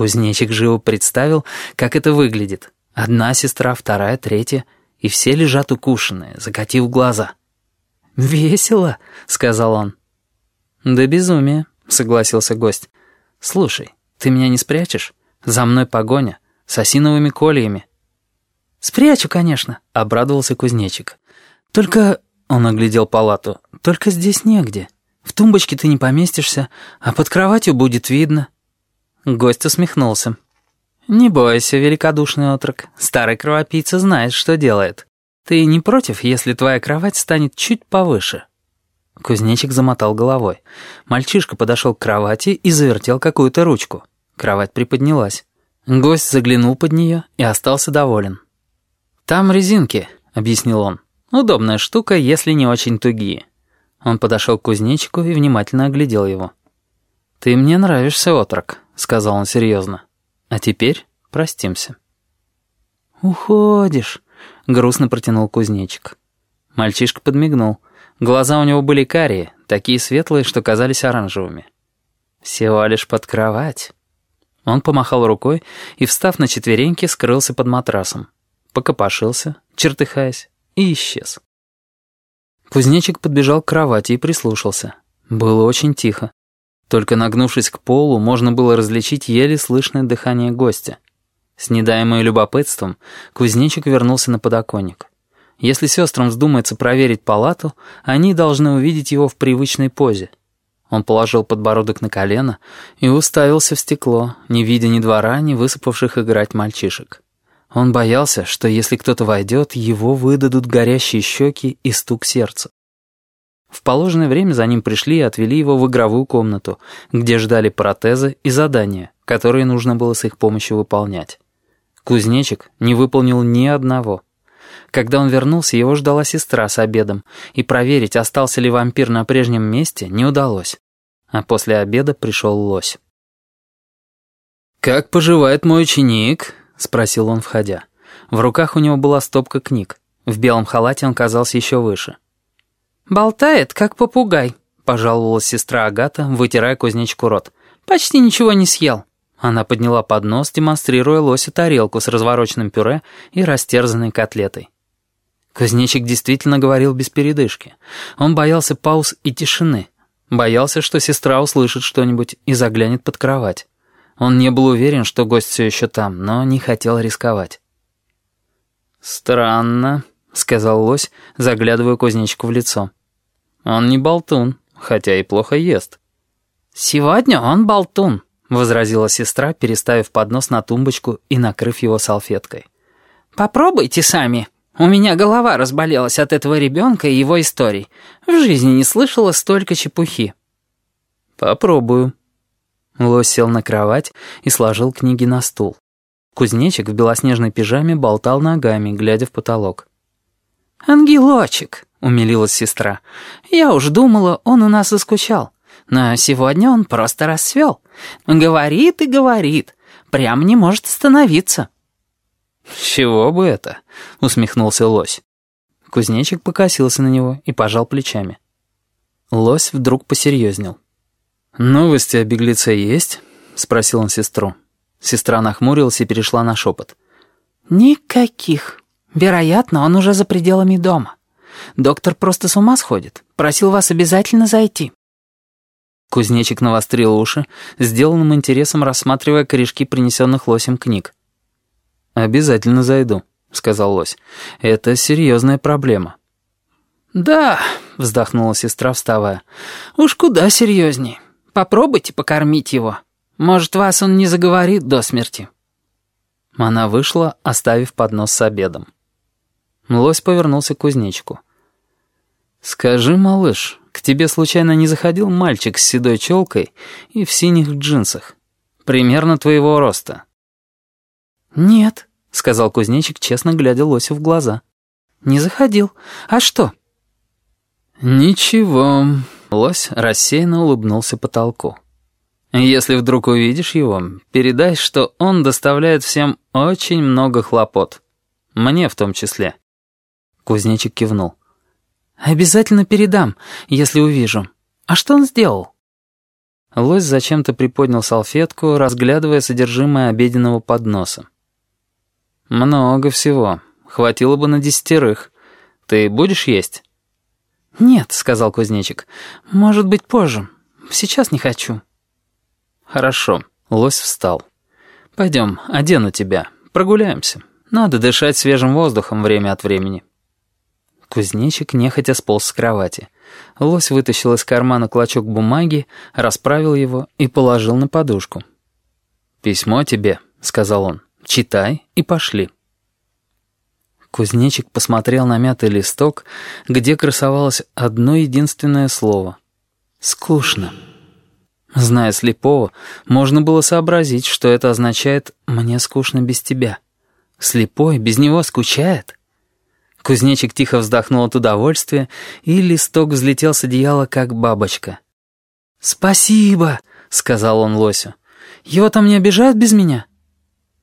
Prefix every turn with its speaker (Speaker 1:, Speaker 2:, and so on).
Speaker 1: Кузнечик живо представил, как это выглядит. Одна сестра, вторая, третья, и все лежат укушенные, закатив глаза. «Весело», — сказал он. «Да безумие», — согласился гость. «Слушай, ты меня не спрячешь? За мной погоня, с осиновыми кольями». «Спрячу, конечно», — обрадовался кузнечик. «Только...» — он оглядел палату. «Только здесь негде. В тумбочке ты не поместишься, а под кроватью будет видно». Гость усмехнулся. «Не бойся, великодушный отрок. Старый кровопийца знает, что делает. Ты не против, если твоя кровать станет чуть повыше?» Кузнечик замотал головой. Мальчишка подошел к кровати и завертел какую-то ручку. Кровать приподнялась. Гость заглянул под нее и остался доволен. «Там резинки», — объяснил он. «Удобная штука, если не очень тугие». Он подошел к кузнечику и внимательно оглядел его. «Ты мне нравишься, отрок», — сказал он серьезно. «А теперь простимся».
Speaker 2: «Уходишь», — грустно протянул кузнечик.
Speaker 1: Мальчишка подмигнул. Глаза у него были карие, такие светлые, что казались оранжевыми. «Всего лишь под кровать». Он помахал рукой и, встав на четвереньки, скрылся под матрасом. Покопошился, чертыхаясь, и исчез. Кузнечик подбежал к кровати и прислушался. Было очень тихо. Только нагнувшись к полу, можно было различить еле слышное дыхание гостя. С недаемой любопытством кузнечик вернулся на подоконник. Если сестрам вздумается проверить палату, они должны увидеть его в привычной позе. Он положил подбородок на колено и уставился в стекло, не видя ни двора, ни высыпавших играть мальчишек. Он боялся, что если кто-то войдет, его выдадут горящие щеки и стук сердца. В положенное время за ним пришли и отвели его в игровую комнату, где ждали протезы и задания, которые нужно было с их помощью выполнять. Кузнечик не выполнил ни одного. Когда он вернулся, его ждала сестра с обедом, и проверить, остался ли вампир на прежнем месте, не удалось. А после обеда пришел лось. «Как поживает мой ученик?» — спросил он, входя. В руках у него была стопка книг. В белом халате он казался еще выше.
Speaker 2: «Болтает, как попугай», — пожаловалась сестра Агата, вытирая кузнечку рот. «Почти ничего не съел».
Speaker 1: Она подняла поднос, демонстрируя лосю тарелку с развороченным пюре и растерзанной котлетой. Кузнечик действительно говорил без передышки. Он боялся пауз и тишины. Боялся, что сестра услышит что-нибудь и заглянет под кровать. Он не был уверен, что гость все еще там, но не хотел рисковать. «Странно», — сказал лось, заглядывая кузнечику в лицо. Он не болтун, хотя и плохо ест».
Speaker 2: «Сегодня он болтун», —
Speaker 1: возразила сестра, переставив поднос на тумбочку и накрыв его салфеткой.
Speaker 2: «Попробуйте сами. У меня голова разболелась от этого ребенка и его историй. В жизни не слышала столько чепухи».
Speaker 1: «Попробую». Лось сел на кровать и сложил книги на стул. Кузнечик в белоснежной пижаме болтал ногами, глядя в потолок.
Speaker 2: «Ангелочек», — умилилась сестра. «Я уж думала, он у нас заскучал. Но сегодня он просто расцвел. Говорит и говорит. Прям не может остановиться».
Speaker 1: «С чего бы это?» — усмехнулся лось. Кузнечик покосился на него и пожал плечами. Лось вдруг посерьезнел. «Новости о беглеце есть?» — спросил он сестру. Сестра нахмурилась и перешла на шепот.
Speaker 2: «Никаких. Вероятно, он уже за пределами дома». Доктор просто с ума сходит. Просил вас обязательно зайти».
Speaker 1: Кузнечик навострил уши, сделанным интересом рассматривая корешки принесенных лосем книг. «Обязательно зайду», — сказал лось. «Это серьезная проблема».
Speaker 2: «Да», — вздохнула сестра, вставая. «Уж куда серьезней. Попробуйте покормить его. Может, вас он не заговорит до смерти».
Speaker 1: Она вышла, оставив поднос с обедом. Лось повернулся к кузнечику. «Скажи, малыш, к тебе случайно не заходил мальчик с седой челкой и в синих джинсах? Примерно твоего роста?»
Speaker 2: «Нет», — сказал кузнечик, честно глядя Лосю в глаза. «Не заходил. А что?»
Speaker 1: «Ничего», — Лось рассеянно улыбнулся потолку. «Если вдруг увидишь его, передай, что он доставляет всем очень много хлопот. Мне в том числе». Кузнечик кивнул.
Speaker 2: «Обязательно передам, если увижу. А что он сделал?»
Speaker 1: Лось зачем-то приподнял салфетку, разглядывая содержимое обеденного подноса. «Много всего. Хватило бы на десятерых. Ты будешь есть?»
Speaker 2: «Нет», — сказал кузнечик. «Может быть, позже. Сейчас не хочу».
Speaker 1: «Хорошо». Лось встал. «Пойдем, одену тебя. Прогуляемся. Надо дышать свежим воздухом время от времени».
Speaker 2: Кузнечик нехотя сполз с кровати. Лось вытащил из кармана клочок бумаги, расправил его и положил на подушку.
Speaker 1: «Письмо тебе», — сказал он. «Читай и пошли».
Speaker 2: Кузнечик посмотрел на мятый листок, где красовалось одно единственное слово. «Скучно». Зная слепого, можно было сообразить, что это означает «мне скучно без тебя». Слепой без него скучает. Кузнечик тихо вздохнул от удовольствия, и листок взлетел с одеяла, как бабочка. «Спасибо», — сказал он лосю. «Его там не обижают без меня?»